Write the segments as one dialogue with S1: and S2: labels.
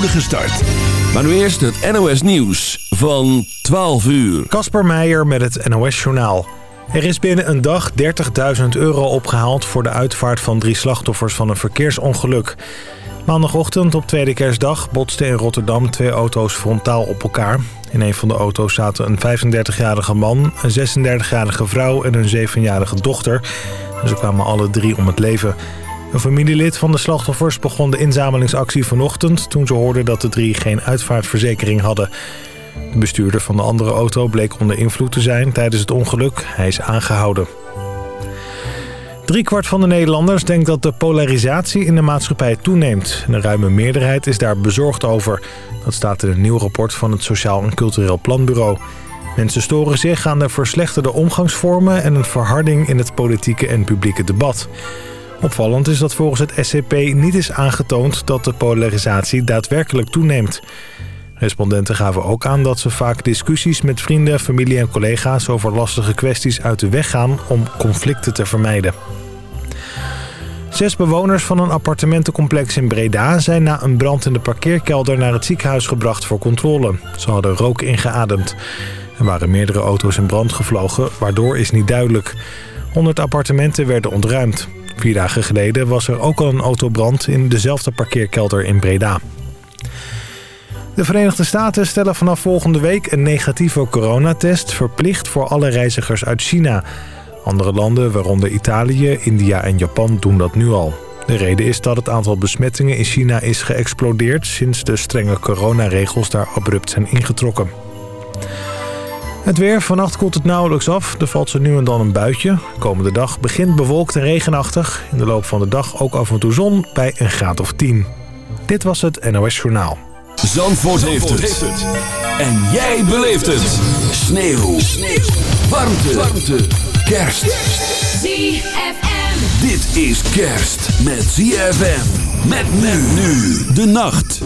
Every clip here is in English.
S1: start. Maar nu eerst het NOS Nieuws van 12 uur.
S2: Kasper Meijer met het NOS Journaal. Er is binnen een dag 30.000 euro opgehaald voor de uitvaart van drie slachtoffers van een verkeersongeluk. Maandagochtend op tweede kerstdag botsten in Rotterdam twee auto's frontaal op elkaar. In een van de auto's zaten een 35-jarige man, een 36-jarige vrouw en een 7-jarige dochter. Ze kwamen alle drie om het leven. Een familielid van de slachtoffers begon de inzamelingsactie vanochtend... toen ze hoorden dat de drie geen uitvaartverzekering hadden. De bestuurder van de andere auto bleek onder invloed te zijn tijdens het ongeluk. Hij is aangehouden. Driekwart van de Nederlanders denkt dat de polarisatie in de maatschappij toeneemt. Een ruime meerderheid is daar bezorgd over. Dat staat in een nieuw rapport van het Sociaal en Cultureel Planbureau. Mensen storen zich aan de verslechterde omgangsvormen... en een verharding in het politieke en publieke debat. Opvallend is dat volgens het SCP niet is aangetoond dat de polarisatie daadwerkelijk toeneemt. Respondenten gaven ook aan dat ze vaak discussies met vrienden, familie en collega's over lastige kwesties uit de weg gaan om conflicten te vermijden. Zes bewoners van een appartementencomplex in Breda zijn na een brand in de parkeerkelder naar het ziekenhuis gebracht voor controle. Ze hadden rook ingeademd. Er waren meerdere auto's in brand gevlogen, waardoor is niet duidelijk. 100 appartementen werden ontruimd. Vier dagen geleden was er ook al een autobrand in dezelfde parkeerkelder in Breda. De Verenigde Staten stellen vanaf volgende week een negatieve coronatest verplicht voor alle reizigers uit China. Andere landen, waaronder Italië, India en Japan, doen dat nu al. De reden is dat het aantal besmettingen in China is geëxplodeerd... sinds de strenge coronaregels daar abrupt zijn ingetrokken. Het weer. Vannacht koelt het nauwelijks af. Er valt zo nu en dan een buitje. Komende dag begint bewolkt en regenachtig. In de loop van de dag ook af en toe zon bij een graad of 10. Dit was het NOS Journaal.
S1: Zandvoort, heeft, het. En jij beleeft het. Sneeuw. Sneeuw. Warmte. Warmte. Kerst.
S3: ZFM.
S1: Dit is kerst met ZFM. Met men nu. De nacht.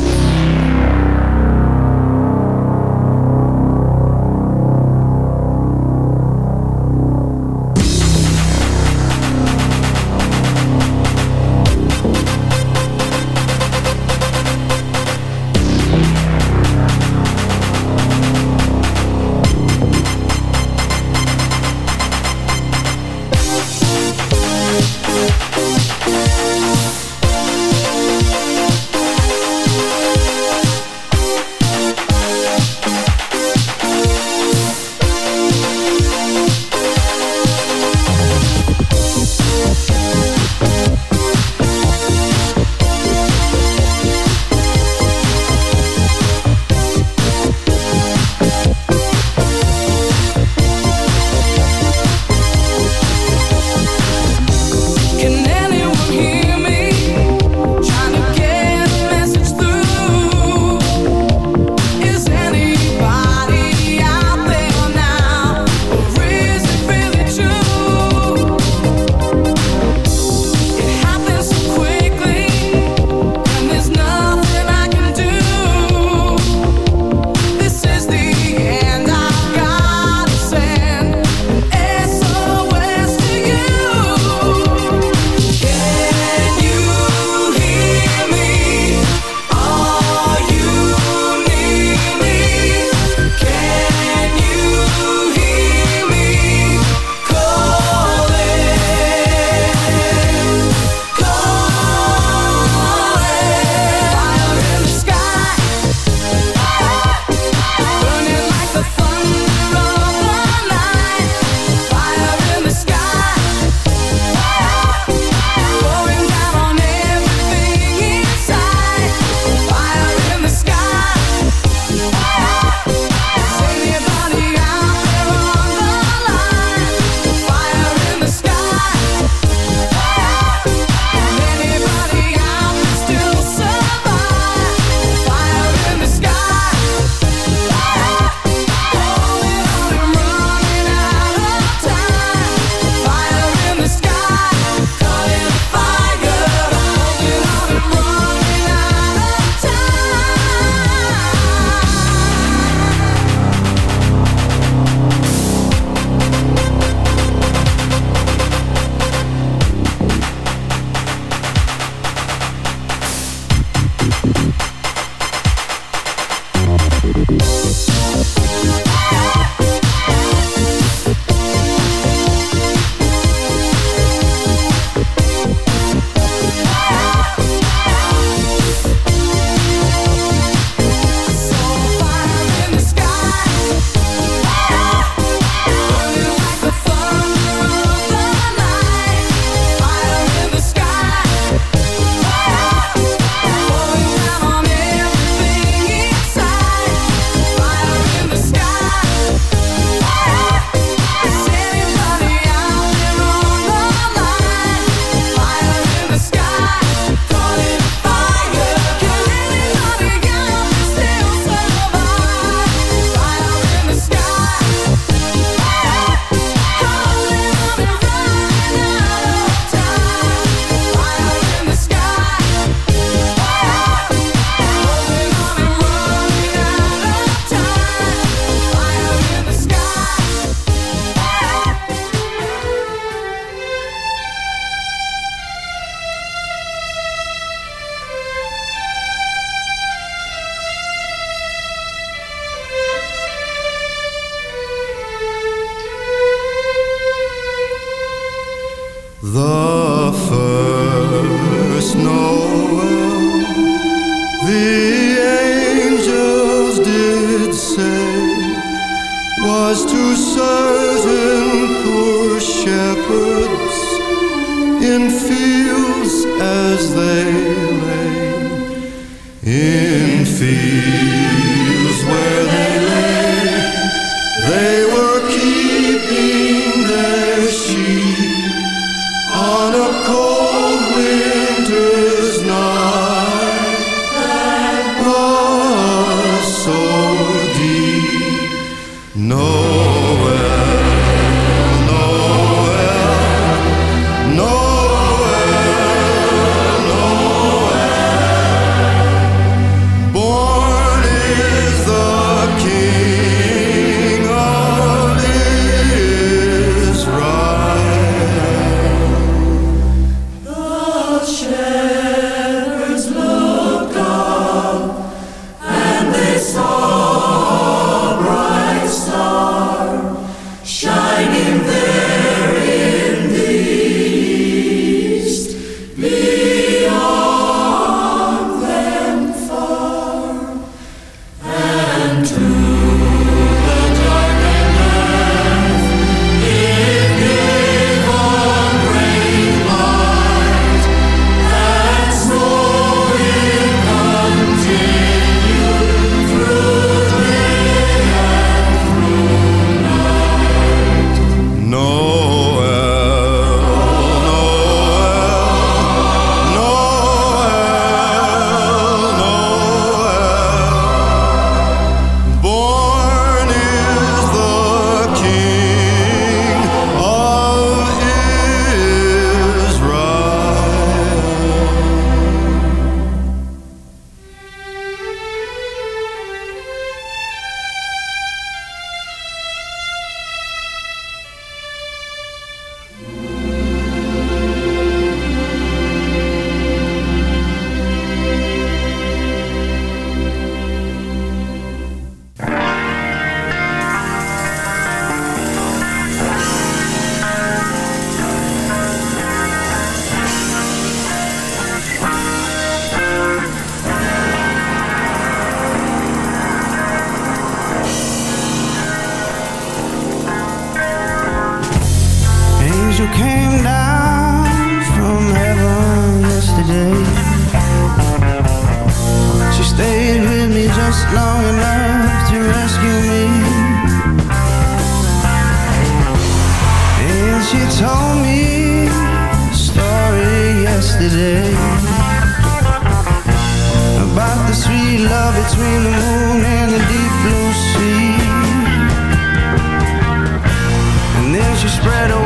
S4: she told
S5: me
S6: a story yesterday about the sweet love between the moon
S3: and the
S7: deep blue sea. And then she spread away.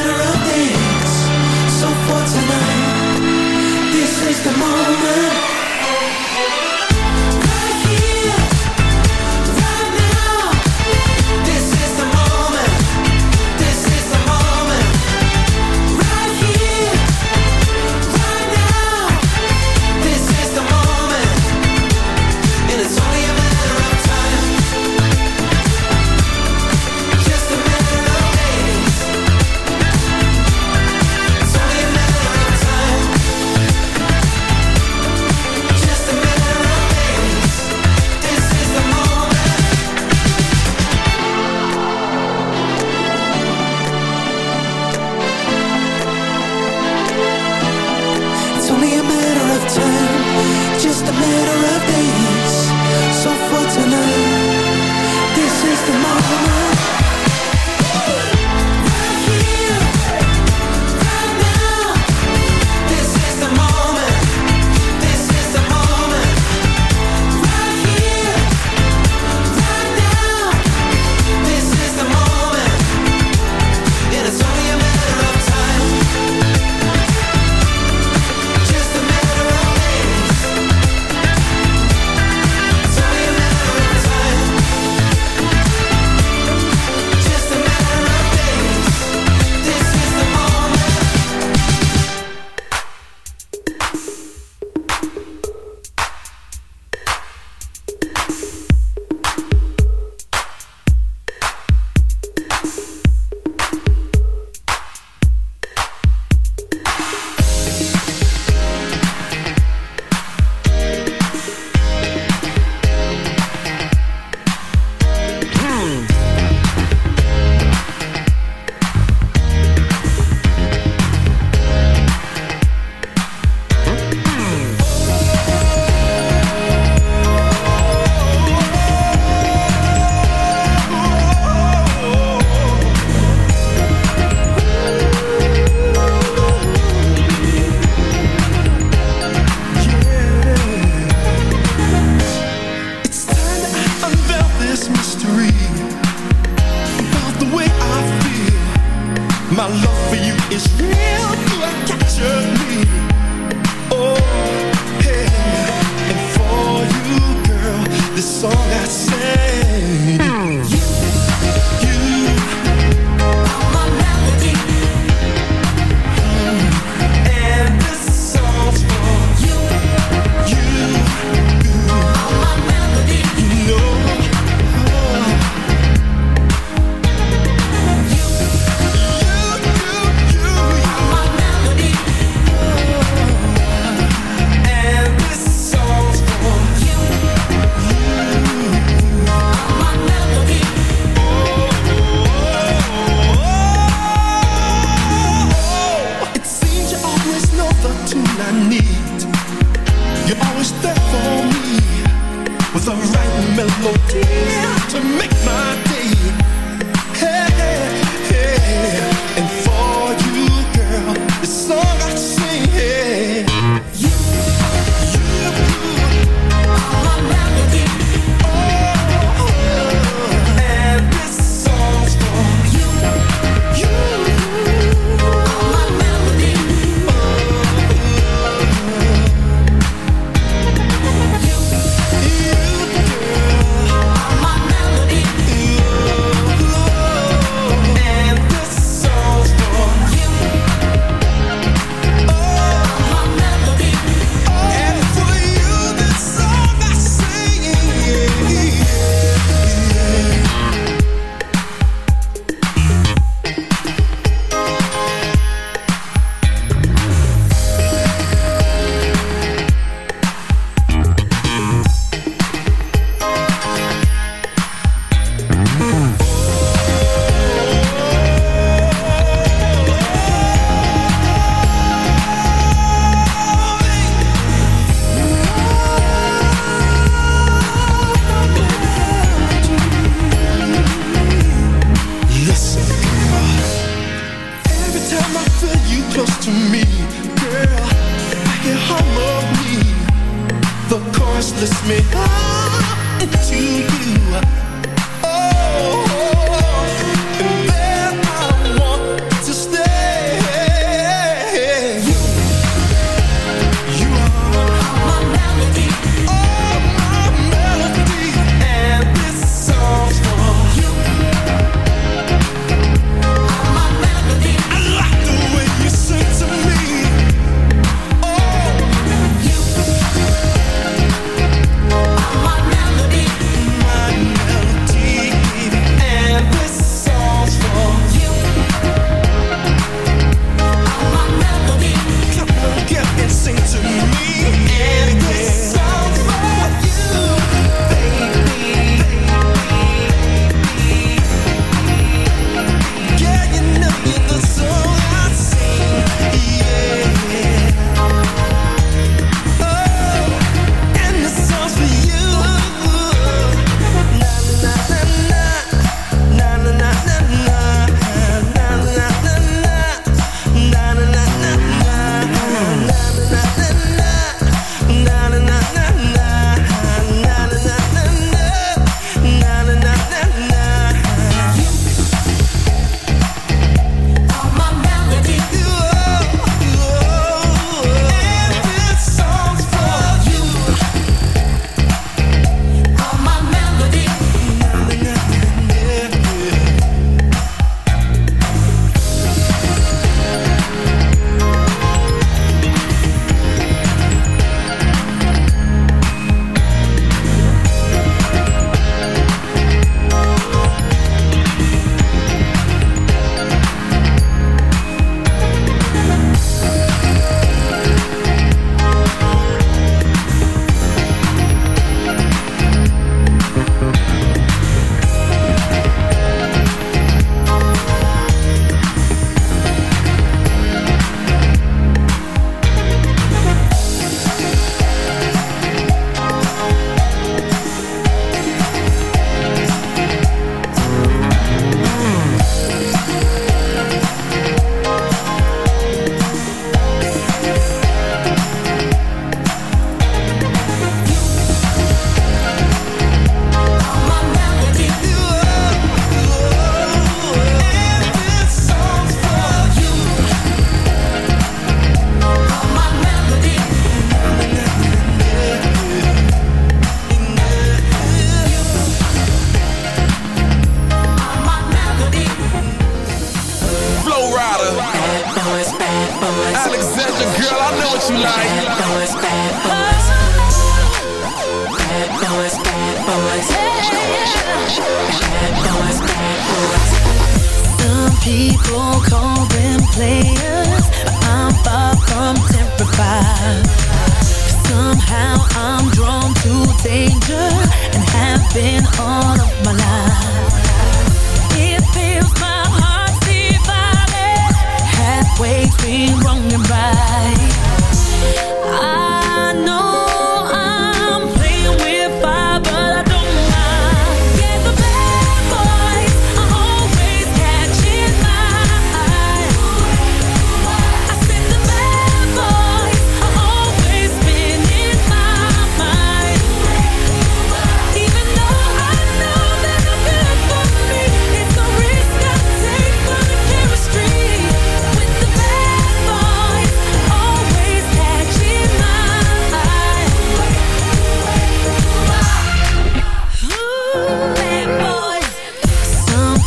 S7: Seize the moment. You always there for me with the right melody to make my day.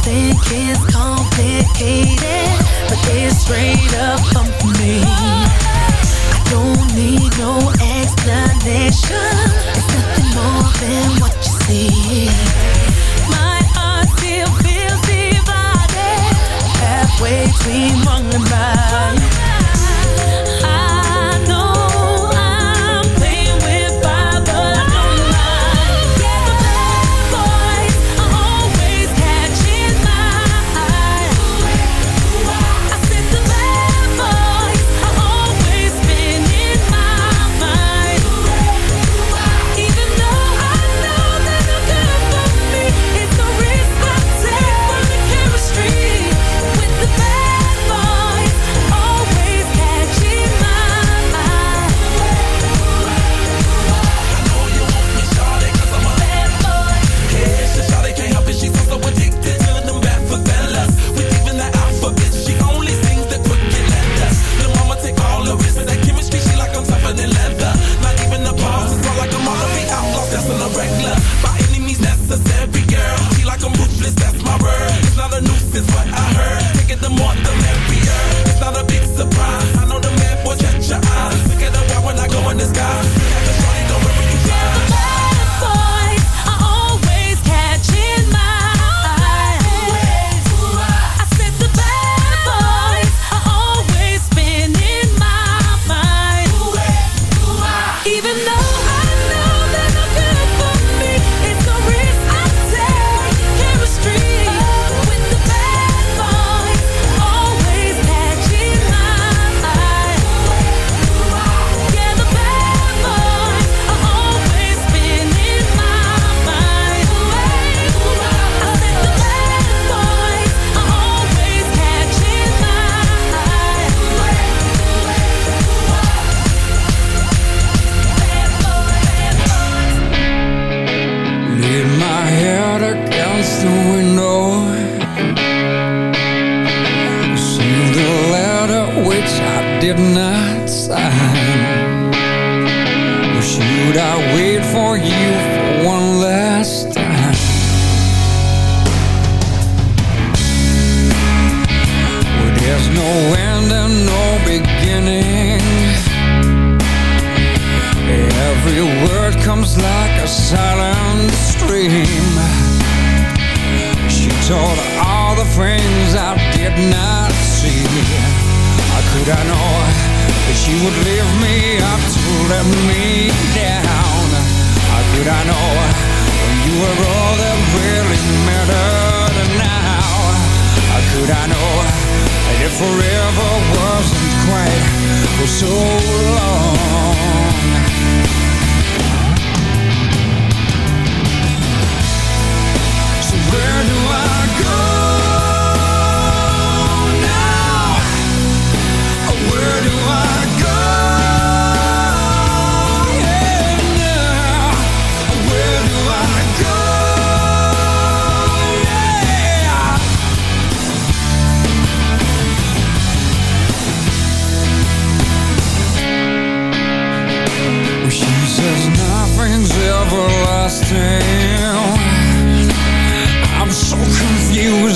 S7: think it's complicated, but it's straight up for me. I don't need no explanation. It's nothing more than what you see. My heart still feels divided, halfway between wrong and right. I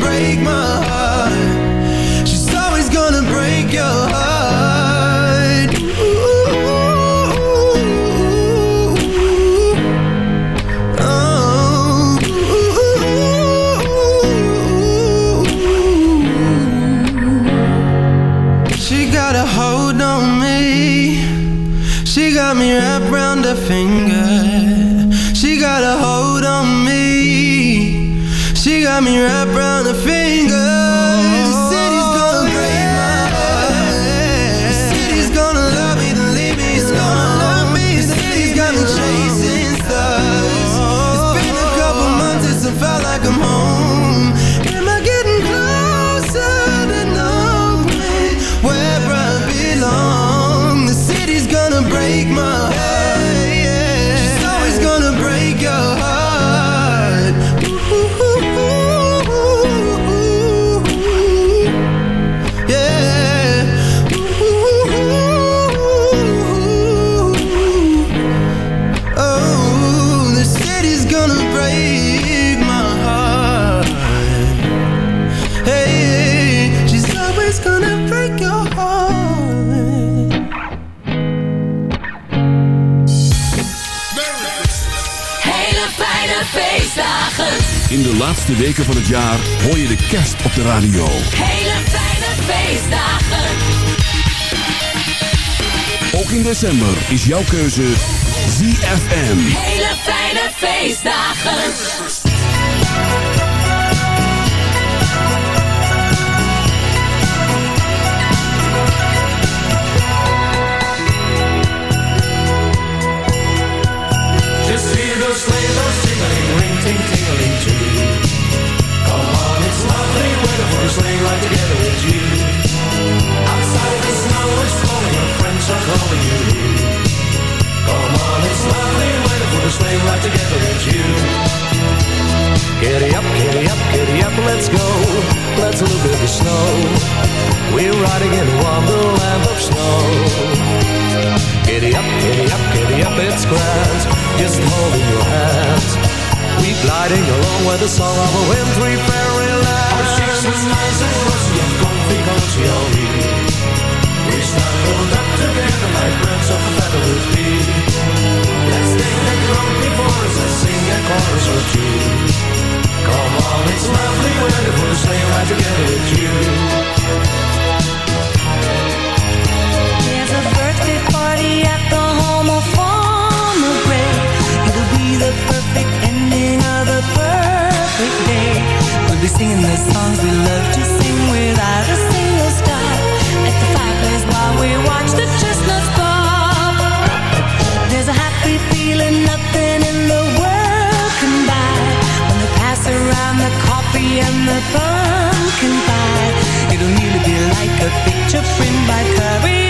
S7: break my heart
S1: In de laatste weken van het jaar hoor je de kerst op de radio.
S8: Hele fijne feestdagen.
S1: Ook in december is jouw keuze ZFM.
S8: Hele fijne feestdagen.
S9: Just hear those sleigh bells jingling, ring ting tingling weather for a sleigh ride together with you. Outside the snow is falling, your friends are calling you. Come on, it's lovely weather for a sleigh ride together with you. Giddy up, giddy up, giddy up, let's go. Let's look at the snow. We're riding in a wonderland of snow. Giddy up, giddy up, giddy up, it's grand. Just holding your hand. We gliding along with the song of a wintry fairyland. The perfect ending of the singing the songs we love to sing without a single stop. At the fireplace while we watch the chestnuts pop.
S10: There's a happy feeling nothing in the world can buy. When they pass around the coffee and the pumpkin pie, it'll nearly be like a picture print by Currier.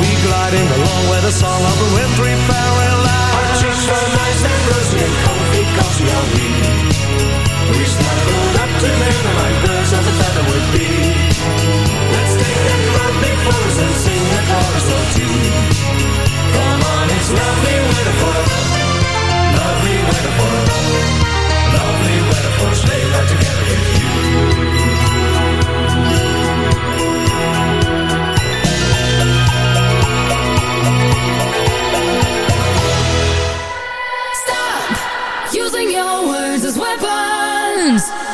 S10: We gliding along with
S9: the song of the wintry fairy fairyland. Our cheeks are nice and rosy and comfy cause we are we. We snuggled up to together like birds of a feather would be. Let's take that road before us and sing a chorus or two. Come on, it's lovely weather for Lovely weather for Lovely weather for sleigh ride together with you.
S3: tunes.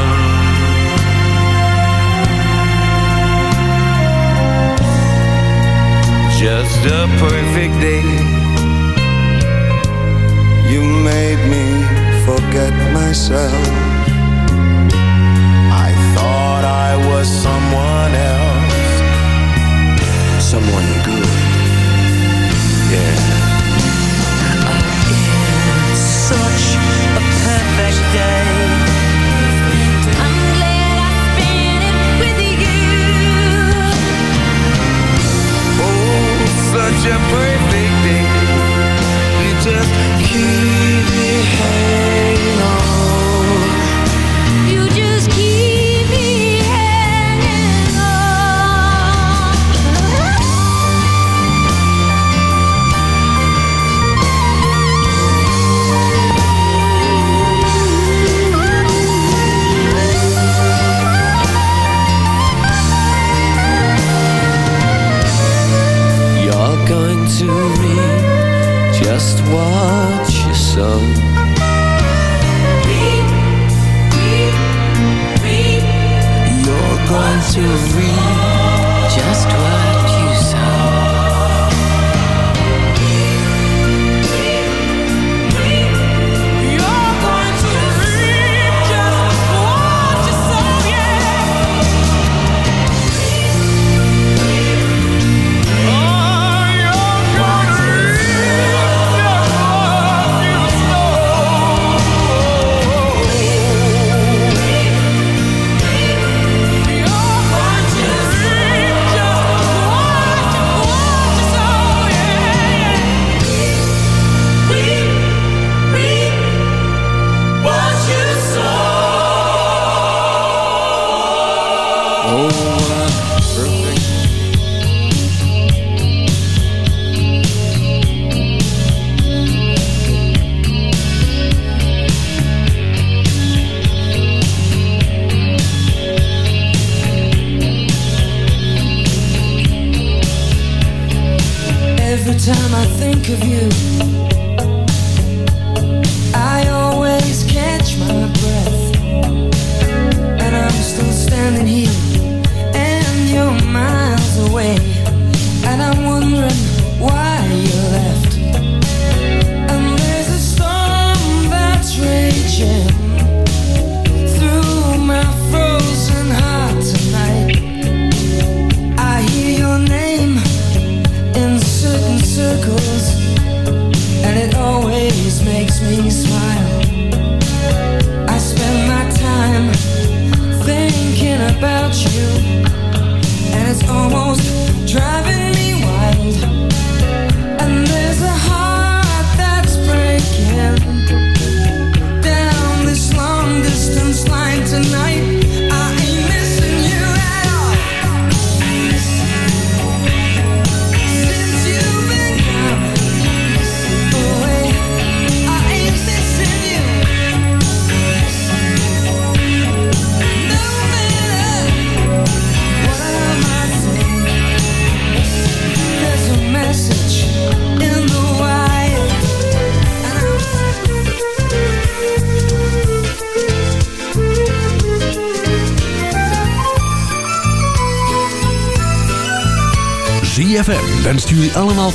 S9: just a perfect day.
S11: You made me forget myself.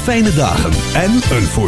S1: Fijne dagen en een voor